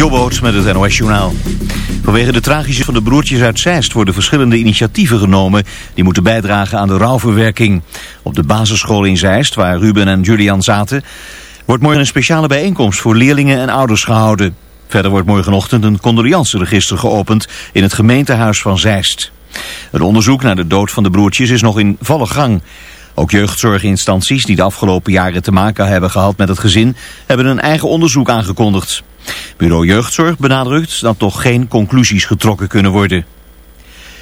Jobboot met het NOS Journaal. Vanwege de tragische van de broertjes uit Zeist worden verschillende initiatieven genomen die moeten bijdragen aan de rouwverwerking. Op de basisschool in Zeist, waar Ruben en Julian zaten, wordt morgen een speciale bijeenkomst voor leerlingen en ouders gehouden. Verder wordt morgenochtend een condoleanceregister geopend in het gemeentehuis van Zeist. Het onderzoek naar de dood van de broertjes is nog in volle gang. Ook jeugdzorginstanties die de afgelopen jaren te maken hebben gehad met het gezin... hebben een eigen onderzoek aangekondigd. Bureau Jeugdzorg benadrukt dat toch geen conclusies getrokken kunnen worden.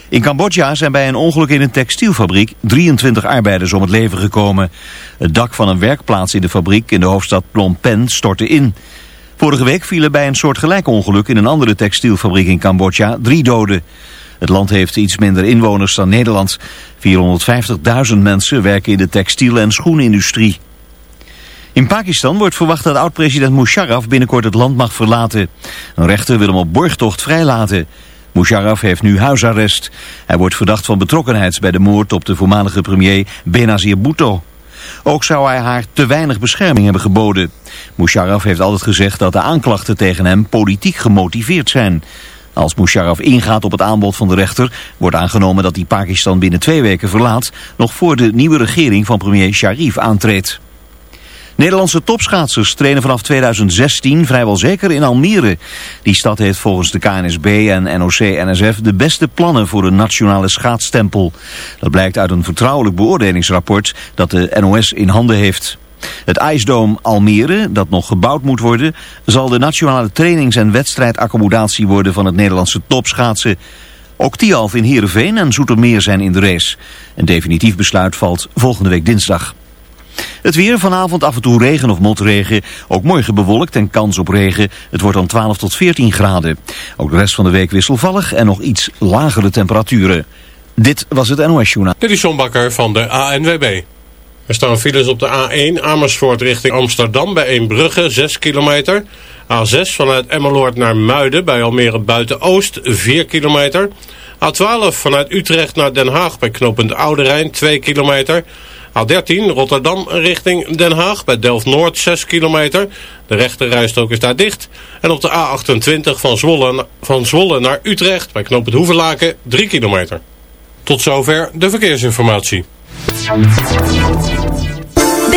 In Cambodja zijn bij een ongeluk in een textielfabriek 23 arbeiders om het leven gekomen. Het dak van een werkplaats in de fabriek in de hoofdstad Phnom Penh stortte in. Vorige week vielen bij een soortgelijk ongeluk in een andere textielfabriek in Cambodja drie doden. Het land heeft iets minder inwoners dan Nederland. 450.000 mensen werken in de textiel- en schoenindustrie. In Pakistan wordt verwacht dat oud-president Musharraf binnenkort het land mag verlaten. Een rechter wil hem op borgtocht vrijlaten. Musharraf heeft nu huisarrest. Hij wordt verdacht van betrokkenheid bij de moord op de voormalige premier Benazir Bhutto. Ook zou hij haar te weinig bescherming hebben geboden. Musharraf heeft altijd gezegd dat de aanklachten tegen hem politiek gemotiveerd zijn. Als Musharraf ingaat op het aanbod van de rechter... wordt aangenomen dat hij Pakistan binnen twee weken verlaat... nog voor de nieuwe regering van premier Sharif aantreedt. Nederlandse topschaatsers trainen vanaf 2016 vrijwel zeker in Almere. Die stad heeft volgens de KNSB en NOC-NSF de beste plannen voor een nationale schaatstempel. Dat blijkt uit een vertrouwelijk beoordelingsrapport dat de NOS in handen heeft. Het ijsdoom Almere, dat nog gebouwd moet worden, zal de nationale trainings- en wedstrijdaccommodatie worden van het Nederlandse topschaatsen. Ook Tialf in Heerenveen en Zoetermeer zijn in de race. Een definitief besluit valt volgende week dinsdag. Het weer vanavond af en toe regen of motregen. Ook morgen bewolkt en kans op regen. Het wordt dan 12 tot 14 graden. Ook de rest van de week wisselvallig en nog iets lagere temperaturen. Dit was het NOS Journaal. Dit is John Bakker van de ANWB. Er staan files op de A1 Amersfoort richting Amsterdam bij Eembrugge 6 kilometer. A6 vanuit Emmeloord naar Muiden bij Almere Buiten-Oost 4 kilometer. A12 vanuit Utrecht naar Den Haag bij knooppunt Oude Rijn 2 kilometer. A13 Rotterdam richting Den Haag bij Delft-Noord 6 kilometer. De rechterrijstrook is daar dicht. En op de A28 van Zwolle, van Zwolle naar Utrecht bij knooppunt Hoevenlaken 3 kilometer. Tot zover de verkeersinformatie.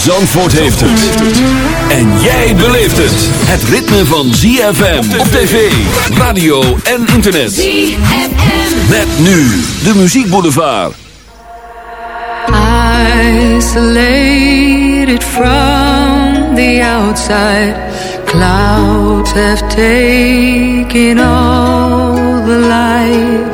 Zandvoort heeft het. En jij beleeft het. Het ritme van ZFM op tv, radio en internet. ZFM. Met nu de muziekboulevard. Isolated from the outside. Clouds have taken all the light.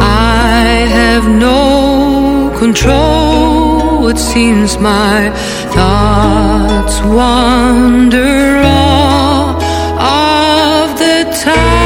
I have no control. It seems my thoughts wander all of the time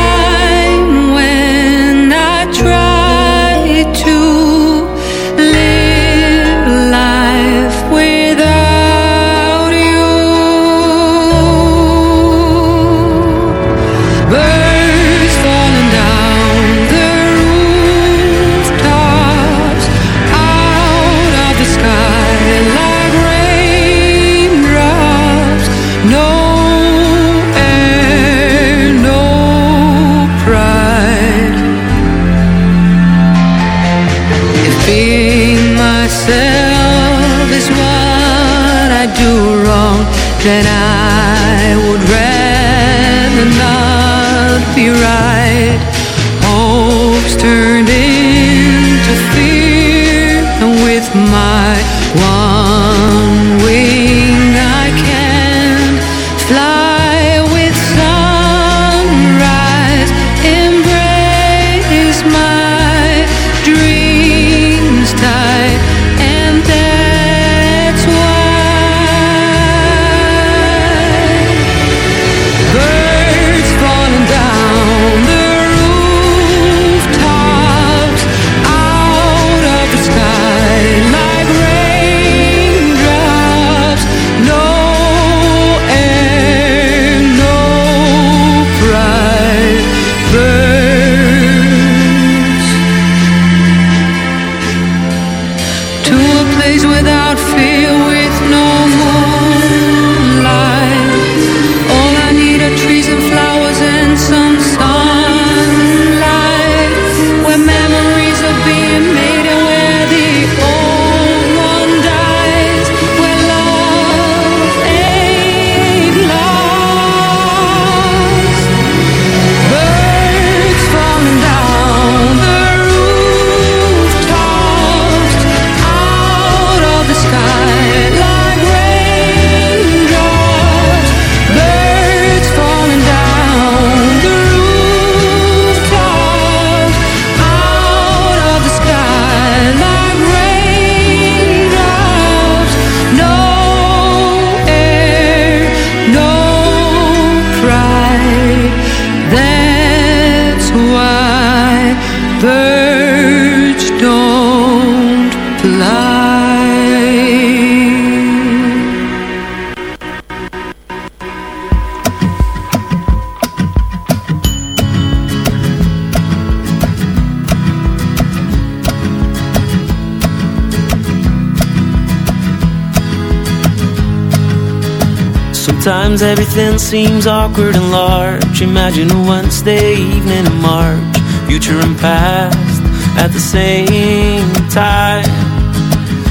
seems awkward and large. Imagine a Wednesday evening in March, future and past at the same time.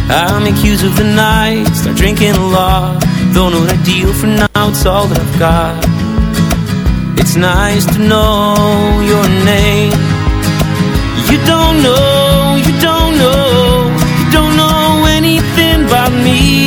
I'm accused of the night, start drinking a lot. Don't know what I deal for now, it's all that I've got. It's nice to know your name. You don't know, you don't know, you don't know anything about me.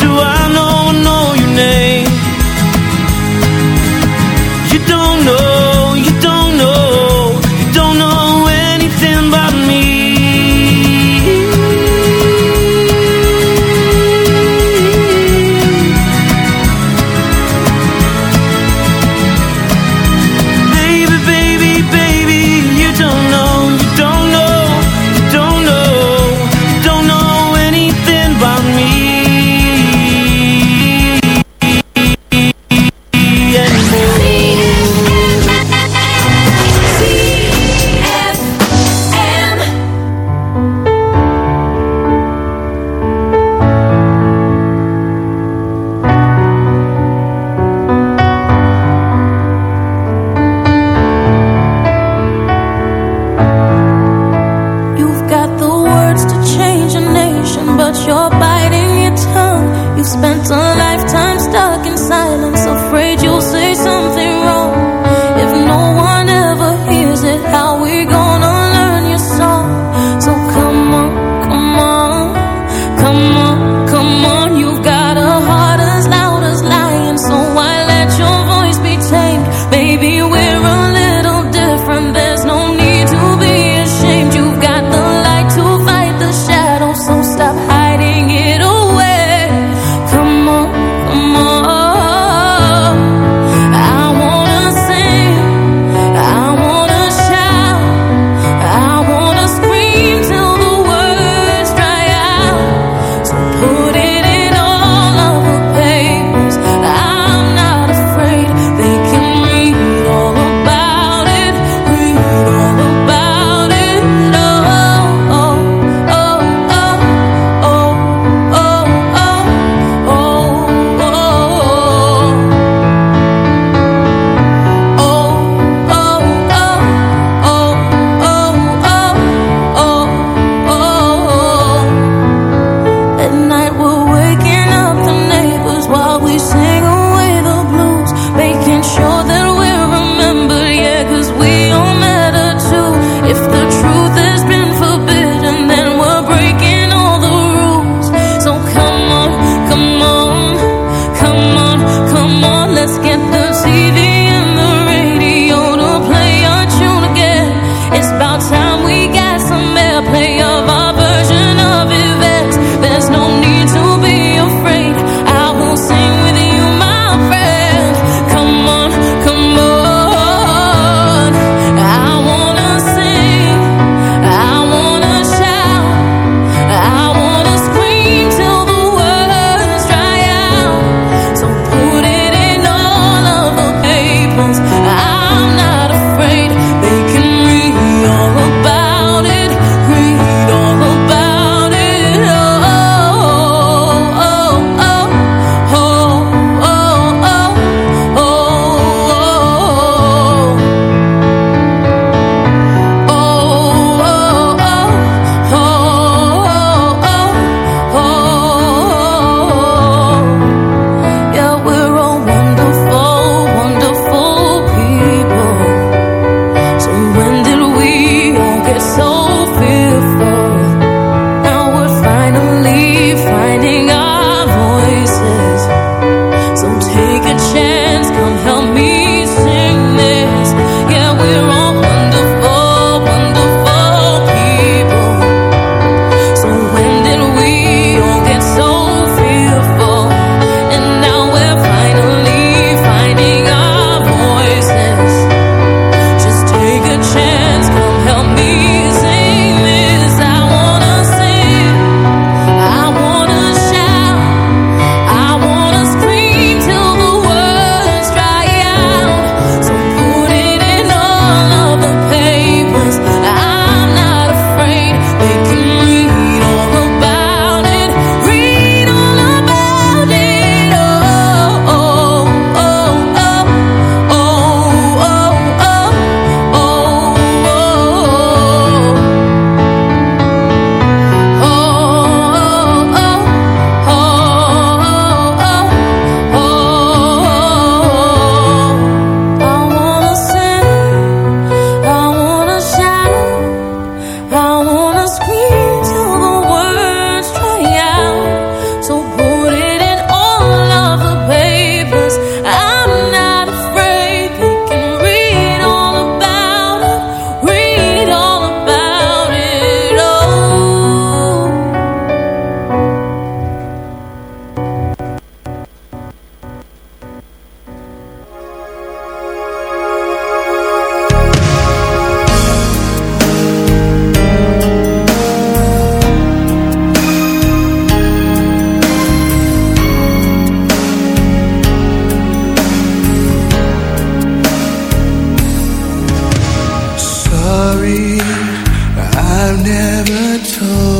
do I know, know your name? good told.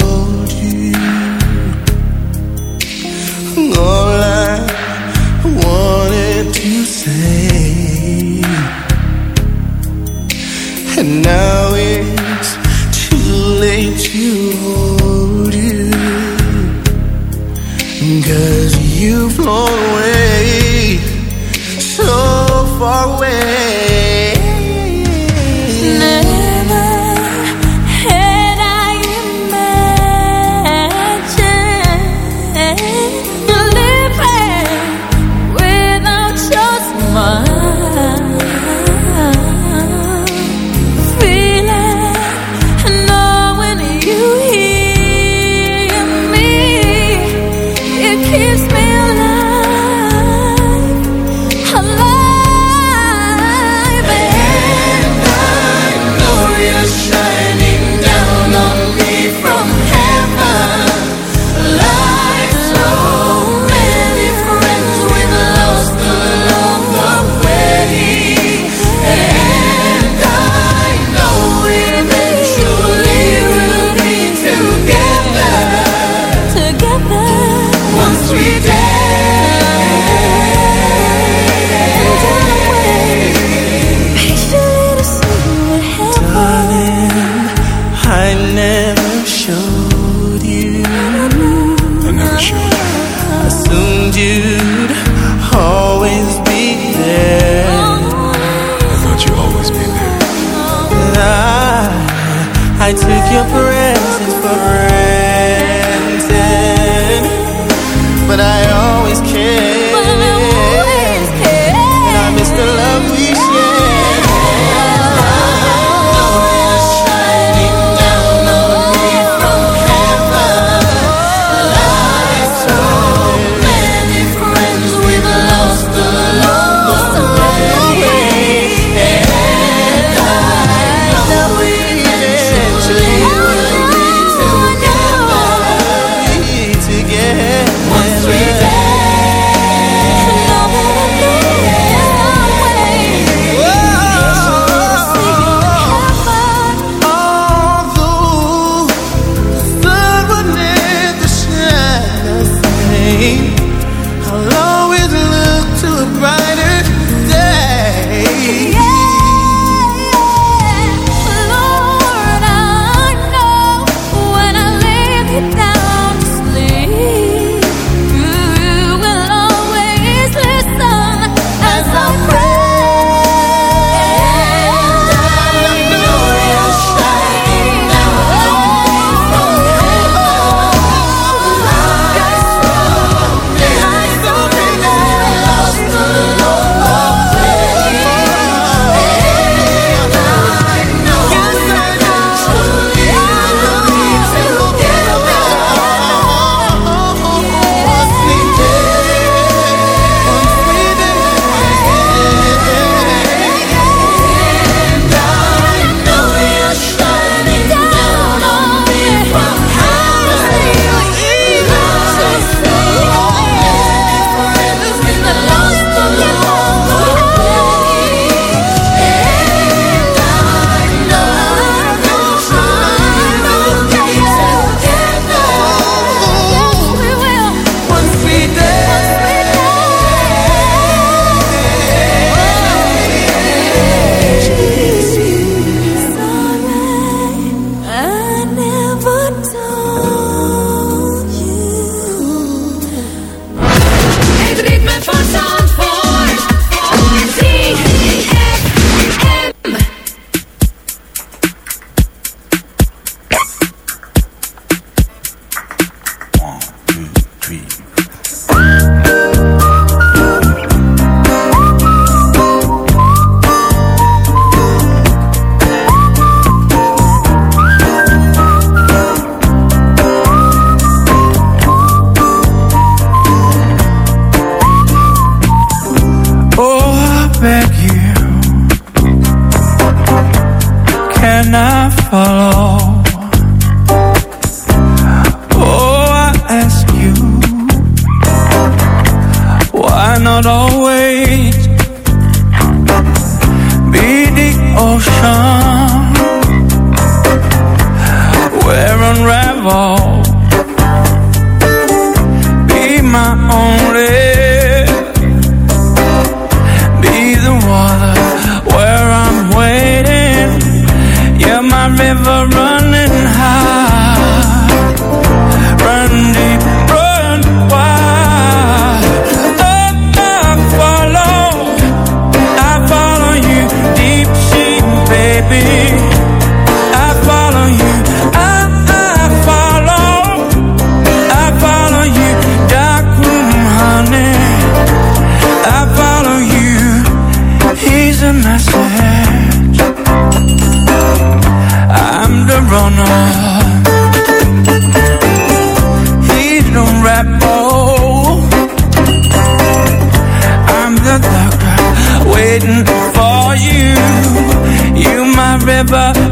never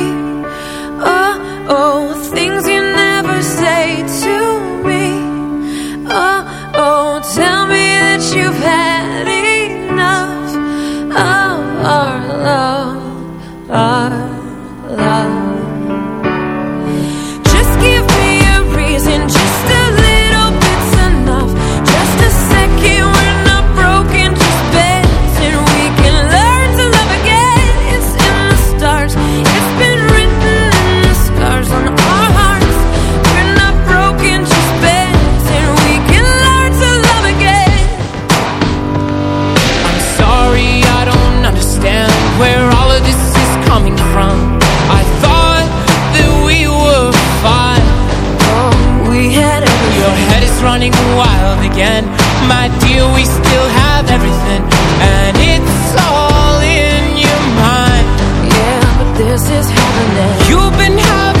You've been having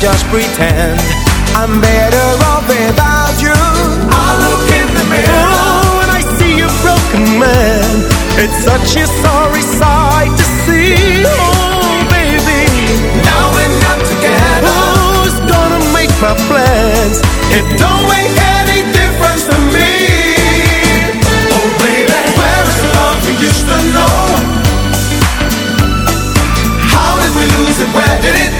just pretend I'm better off without you. I look in the mirror Oh, and I see a broken man. It's such a sorry sight to see. Oh, baby Now we're not together. Who's gonna make my plans? It don't make any difference to me. Oh baby, where is the love we used to know? How did we lose it? Where did it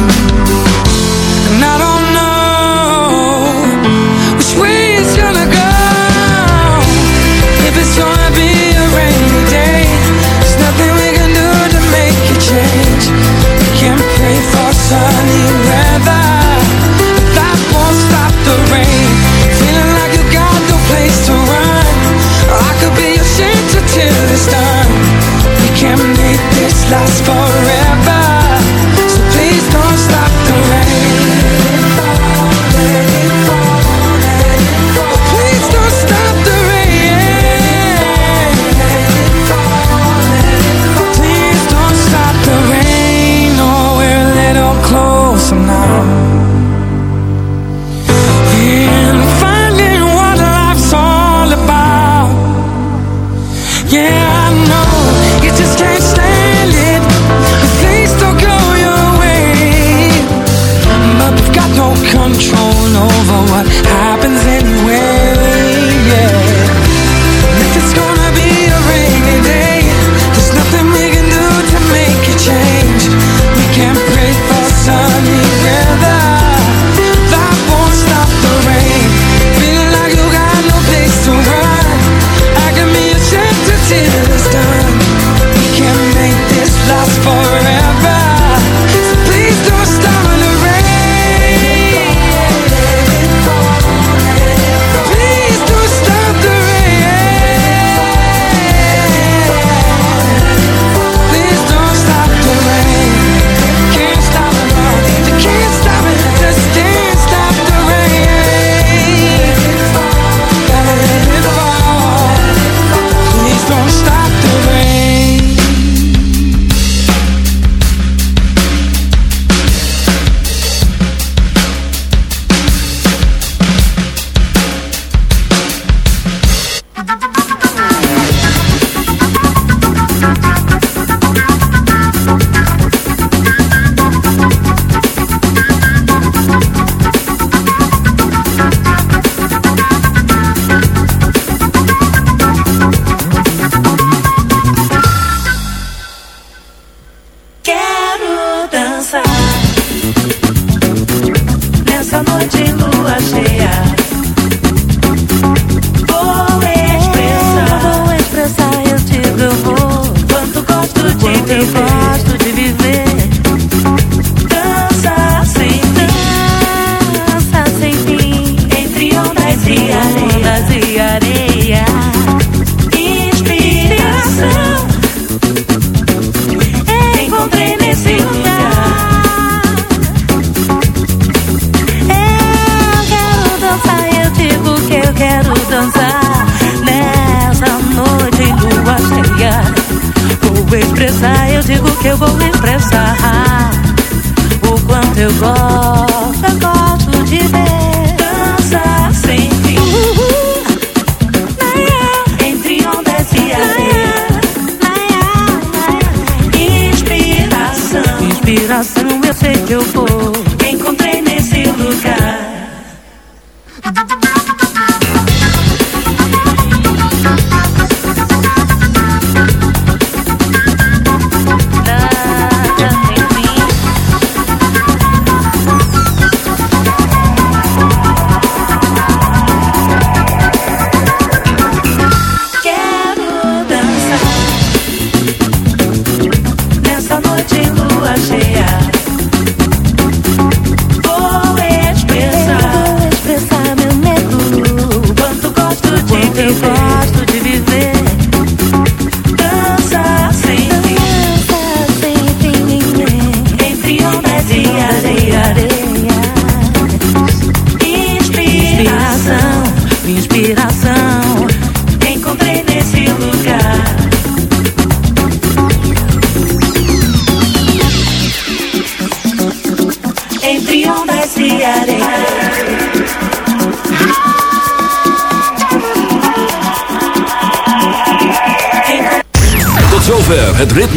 last for consigo expressar, eu digo que eu vou expressar o quanto eu gosto.